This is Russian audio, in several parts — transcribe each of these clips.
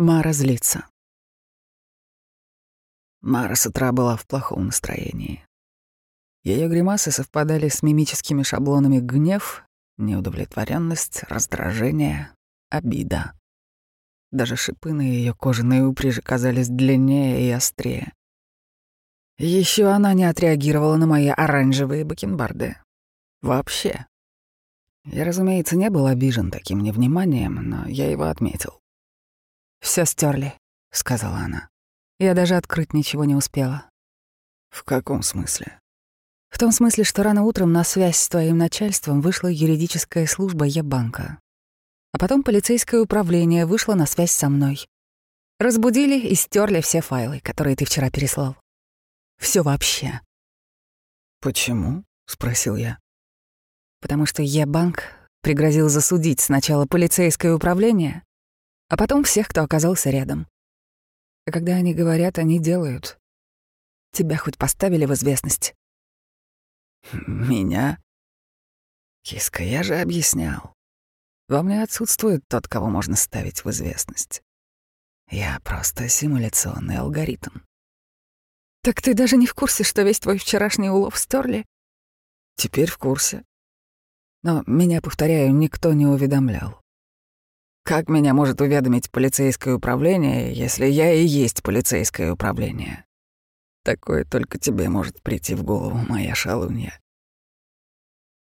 Мара злится. Мара с утра была в плохом настроении. Ее гримасы совпадали с мимическими шаблонами гнев, неудовлетворенность, раздражение, обида. Даже шипы на ее кожаные упряжи казались длиннее и острее. Еще она не отреагировала на мои оранжевые бакенбарды. Вообще. Я, разумеется, не был обижен таким невниманием, но я его отметил. Все стерли, сказала она. Я даже открыть ничего не успела. В каком смысле? В том смысле, что рано утром на связь с твоим начальством вышла юридическая служба Ебанка. А потом полицейское управление вышло на связь со мной. Разбудили и стерли все файлы, которые ты вчера переслал. Все вообще. Почему? спросил я. Потому что Ебанк пригрозил засудить сначала полицейское управление, а потом всех, кто оказался рядом. А когда они говорят, они делают. Тебя хоть поставили в известность? Меня? Киска, я же объяснял. Во мне отсутствует тот, кого можно ставить в известность. Я просто симуляционный алгоритм. Так ты даже не в курсе, что весь твой вчерашний улов стерли? Теперь в курсе. Но меня, повторяю, никто не уведомлял. Как меня может уведомить полицейское управление, если я и есть полицейское управление? Такое только тебе может прийти в голову, моя шалунья.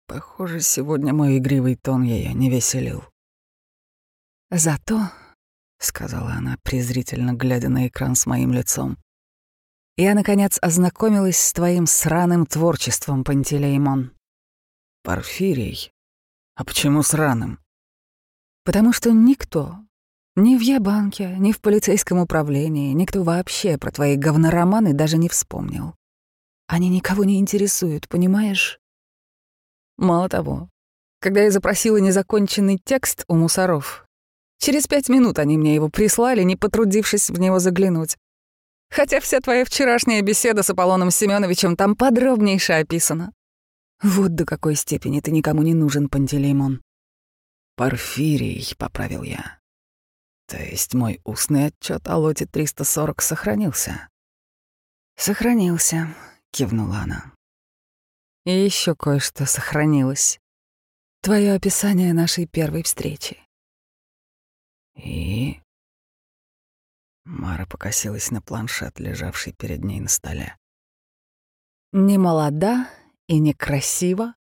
Похоже, сегодня мой игривый тон ее не веселил. «Зато», — сказала она, презрительно глядя на экран с моим лицом, «я, наконец, ознакомилась с твоим сраным творчеством, Пантелеймон». «Порфирий? А почему сраным?» «Потому что никто, ни в Ябанке, ни в полицейском управлении, никто вообще про твои говнороманы даже не вспомнил. Они никого не интересуют, понимаешь?» Мало того, когда я запросила незаконченный текст у мусоров, через пять минут они мне его прислали, не потрудившись в него заглянуть. Хотя вся твоя вчерашняя беседа с Аполлоном Семеновичем там подробнейше описана. Вот до какой степени ты никому не нужен, Пантелеймон. Порфирий, — поправил я. То есть мой устный отчет о лоте 340 сохранился? Сохранился, — кивнула она. И еще кое-что сохранилось. Твое описание нашей первой встречи. И... Мара покосилась на планшет, лежавший перед ней на столе. Не молода и некрасива,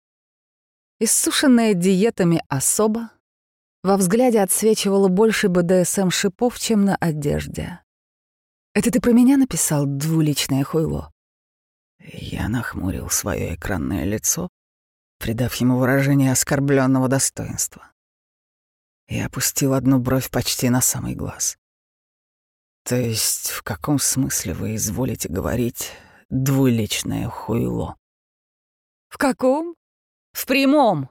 иссушенная диетами особо, во взгляде отсвечивало больше БДСМ шипов, чем на одежде. «Это ты про меня написал, двуличное хуйло?» Я нахмурил свое экранное лицо, придав ему выражение оскорбленного достоинства. И опустил одну бровь почти на самый глаз. То есть в каком смысле вы изволите говорить двуличное хуйло? В каком? В прямом.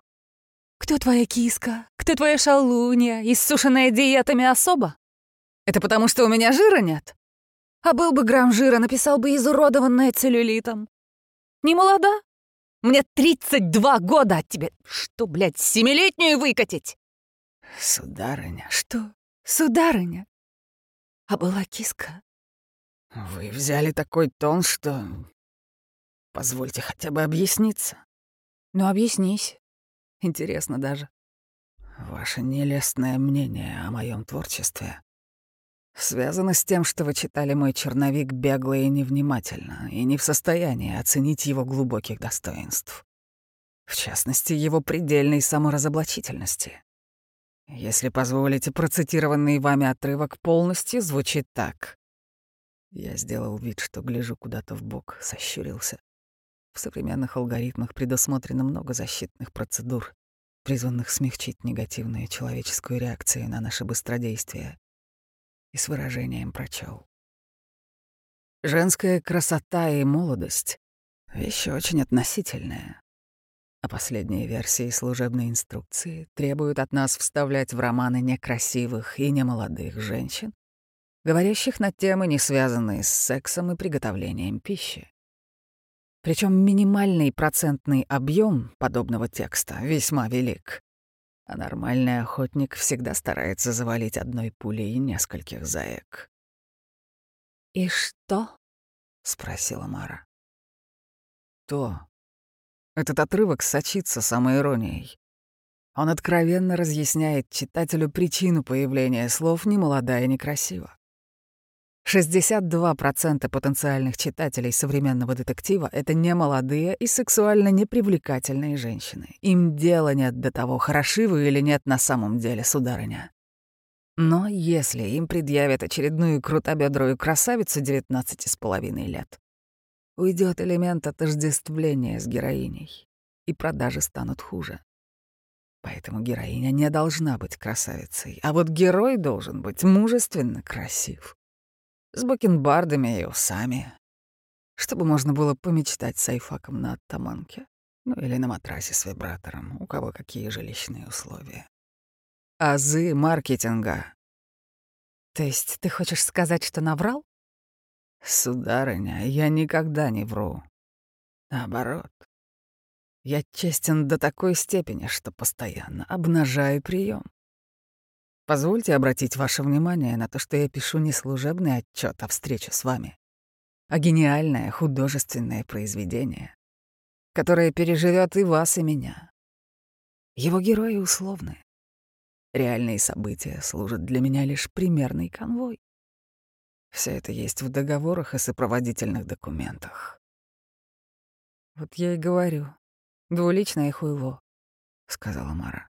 Кто твоя киска? Кто твоя шалунья, иссушенная диетами особо? Это потому, что у меня жира нет? А был бы грамм жира, написал бы изуродованная целлюлитом. Не молода? Мне 32 года от тебе. Что, блядь, семилетнюю выкатить? Сударыня. Что? Сударыня? А была киска? Вы взяли такой тон, что... Позвольте хотя бы объясниться. Ну, объяснись. Интересно даже. Ваше нелестное мнение о моем творчестве связано с тем, что вы читали мой черновик бегло и невнимательно, и не в состоянии оценить его глубоких достоинств. В частности, его предельной саморазоблачительности. Если позволите, процитированный вами отрывок полностью звучит так. Я сделал вид, что гляжу куда-то в бок, сощурился. В современных алгоритмах предусмотрено много защитных процедур, призванных смягчить негативную человеческую реакцию на наше быстродействие и с выражением прочел. Женская красота и молодость — вещи очень относительные. А последние версии служебной инструкции требуют от нас вставлять в романы некрасивых и немолодых женщин, говорящих на темы, не связанные с сексом и приготовлением пищи. Причем минимальный процентный объем подобного текста весьма велик. А нормальный охотник всегда старается завалить одной пулей нескольких заек. «И что?» — спросила Мара. «То. Этот отрывок сочится самоиронией. Он откровенно разъясняет читателю причину появления слов «немолода» и «некрасиво». 62% потенциальных читателей современного детектива — это немолодые и сексуально непривлекательные женщины. Им дела нет до того, хороши вы или нет на самом деле, сударыня. Но если им предъявят очередную крутобедрую красавицу 19 с половиной лет, уйдет элемент отождествления с героиней, и продажи станут хуже. Поэтому героиня не должна быть красавицей, а вот герой должен быть мужественно красив с бакенбардами и усами, чтобы можно было помечтать с айфаком на оттаманке, ну или на матрасе с вибратором, у кого какие жилищные условия. Азы маркетинга. То есть ты хочешь сказать, что наврал? Сударыня, я никогда не вру. Наоборот. Я честен до такой степени, что постоянно обнажаю прием. Позвольте обратить ваше внимание на то, что я пишу не служебный отчет о встрече с вами, а гениальное художественное произведение, которое переживет и вас, и меня. Его герои условны. Реальные события служат для меня лишь примерный конвой. Все это есть в договорах и сопроводительных документах. Вот я и говорю, двуличное хуйло, — сказала Мара.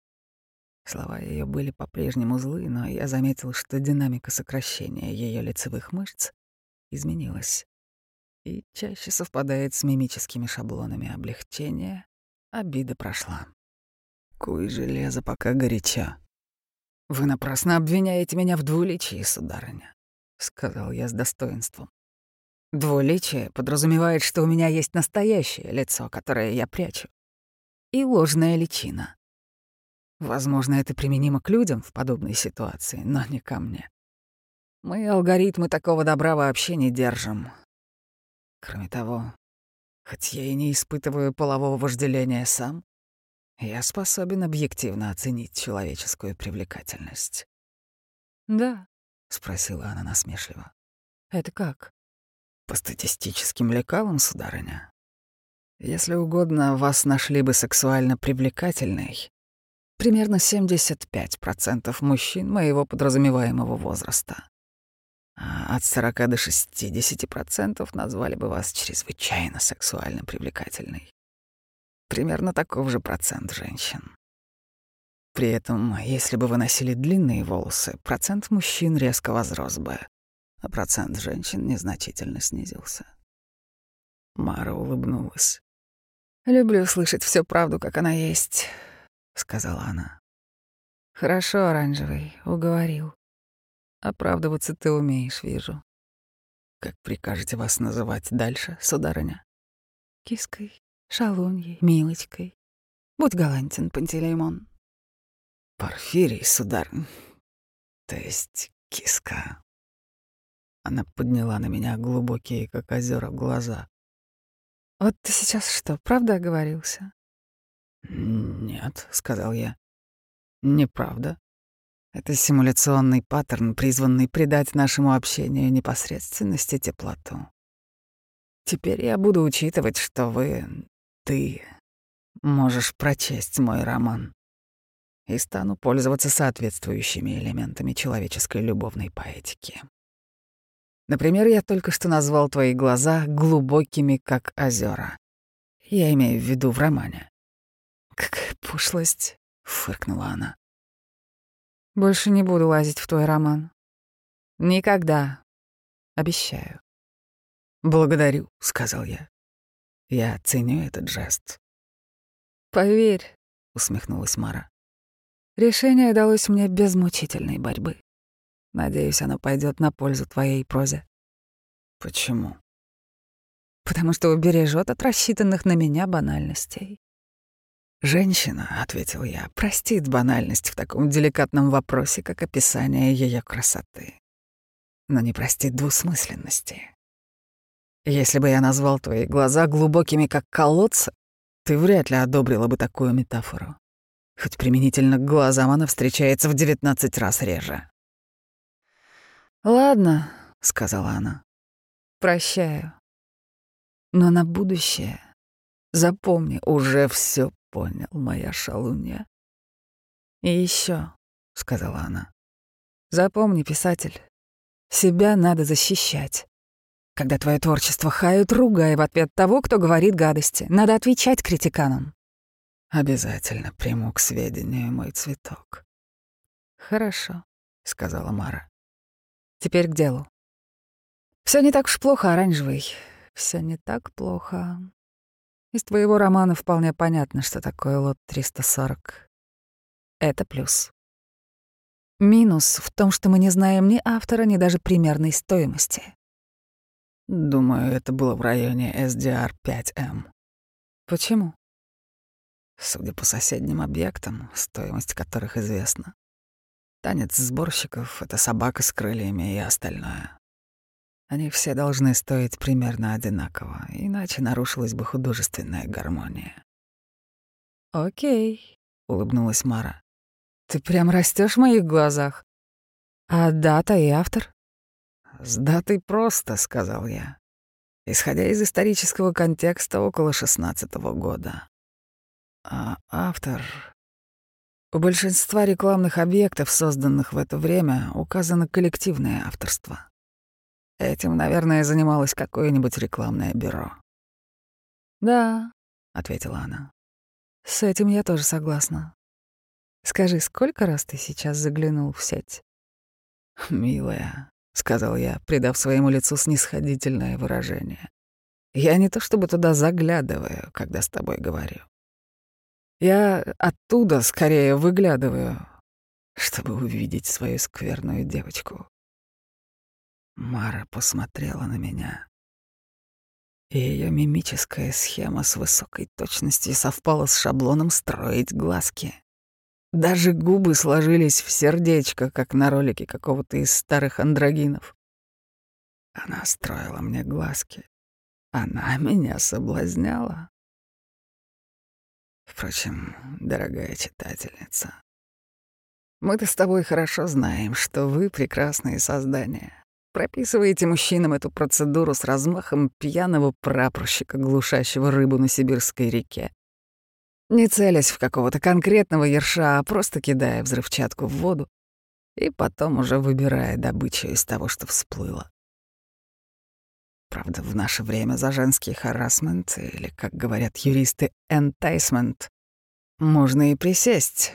Слова ее были по-прежнему злы, но я заметил, что динамика сокращения ее лицевых мышц изменилась и чаще совпадает с мимическими шаблонами облегчения. Обида прошла. Куй железо, пока горячо. «Вы напрасно обвиняете меня в двуличии, сударыня», — сказал я с достоинством. «Двуличие подразумевает, что у меня есть настоящее лицо, которое я прячу, и ложная личина. Возможно, это применимо к людям в подобной ситуации, но не ко мне. Мы алгоритмы такого добра вообще не держим. Кроме того, хоть я и не испытываю полового вожделения сам, я способен объективно оценить человеческую привлекательность. «Да», — спросила она насмешливо. «Это как?» «По статистическим лекалам, сударыня. Если угодно, вас нашли бы сексуально привлекательной, примерно 75% мужчин моего подразумеваемого возраста. А от 40 до 60% назвали бы вас чрезвычайно сексуально привлекательной. Примерно таков же процент женщин. При этом, если бы вы носили длинные волосы, процент мужчин резко возрос бы, а процент женщин незначительно снизился. Мара улыбнулась. «Люблю слышать всю правду, как она есть сказала она. Хорошо, оранжевый, уговорил. Оправдываться ты умеешь, вижу. Как прикажете вас называть дальше, сударыня? Киской, шалуньей, милочкой. Будь галантен, Пантелеймон. Порфирий, сударь. То есть киска. Она подняла на меня глубокие, как озера, глаза. Вот ты сейчас что, правда оговорился? «Нет», — сказал я. «Неправда. Это симуляционный паттерн, призванный придать нашему общению непосредственность и теплоту. Теперь я буду учитывать, что вы, ты, можешь прочесть мой роман и стану пользоваться соответствующими элементами человеческой любовной поэтики. Например, я только что назвал твои глаза глубокими, как озера. Я имею в виду в романе. «Какая пошлость!» — фыркнула она. «Больше не буду лазить в твой роман. Никогда. Обещаю». «Благодарю», — сказал я. «Я ценю этот жест». «Поверь», — усмехнулась Мара. «Решение далось мне без мучительной борьбы. Надеюсь, оно пойдет на пользу твоей прозе». «Почему?» «Потому что убережет от рассчитанных на меня банальностей. «Женщина», — ответил я, — «простит банальность в таком деликатном вопросе, как описание ее красоты, но не простит двусмысленности. Если бы я назвал твои глаза глубокими, как колодцы, ты вряд ли одобрила бы такую метафору. Хоть применительно к глазам она встречается в девятнадцать раз реже. «Ладно», — сказала она, — «прощаю. Но на будущее запомни, уже все понял, моя шалунья. И еще, сказала она, — запомни, писатель, себя надо защищать. Когда твое творчество хают, ругай в ответ того, кто говорит гадости. Надо отвечать критиканам. Обязательно приму к сведению мой цветок. Хорошо, сказала Мара. Теперь к делу. Все не так уж плохо, оранжевый. Все не так плохо. Из твоего романа вполне понятно, что такое лот 340. Это плюс. Минус в том, что мы не знаем ни автора, ни даже примерной стоимости. Думаю, это было в районе SDR 5M. Почему? Судя по соседним объектам, стоимость которых известна. Танец сборщиков — это собака с крыльями и остальное. Они все должны стоить примерно одинаково, иначе нарушилась бы художественная гармония. «Окей», — улыбнулась Мара. «Ты прям растешь в моих глазах. А дата и автор?» «С датой просто», — сказал я. Исходя из исторического контекста, около шестнадцатого года. А автор... У большинства рекламных объектов, созданных в это время, указано коллективное авторство. Этим, наверное, занималось какое-нибудь рекламное бюро. «Да», — ответила она. «С этим я тоже согласна. Скажи, сколько раз ты сейчас заглянул в сеть?» «Милая, сказал я, придав своему лицу снисходительное выражение. Я не то чтобы туда заглядываю, когда с тобой говорю. Я оттуда скорее выглядываю, чтобы увидеть свою скверную девочку. Мара посмотрела на меня. И ее мимическая схема с высокой точностью совпала с шаблоном строить глазки. Даже губы сложились в сердечко, как на ролике какого-то из старых андрогинов. Она строила мне глазки. Она меня соблазняла. Впрочем, дорогая читательница, мы-то с тобой хорошо знаем, что вы прекрасные создания. Прописываете мужчинам эту процедуру с размахом пьяного прапорщика, глушащего рыбу на сибирской реке. Не целясь в какого-то конкретного ерша, а просто кидая взрывчатку в воду и потом уже выбирая добычу из того, что всплыло. Правда, в наше время за женский харасмент, или, как говорят юристы, enticement, можно и присесть.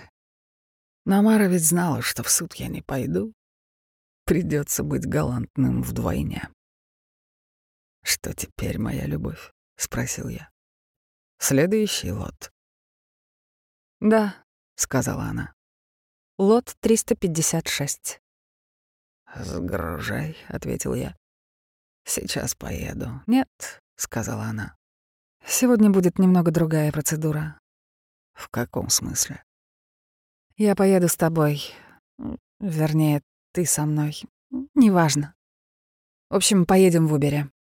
Но Мара ведь знала, что в суд я не пойду. Придется быть галантным вдвойне. «Что теперь, моя любовь?» — спросил я. «Следующий лот». «Да», — сказала она. «Лот 356». «Сгружай», — ответил я. «Сейчас поеду». «Нет», — сказала она. «Сегодня будет немного другая процедура». «В каком смысле?» «Я поеду с тобой. Вернее, ты со мной. Неважно. В общем, поедем в Убере».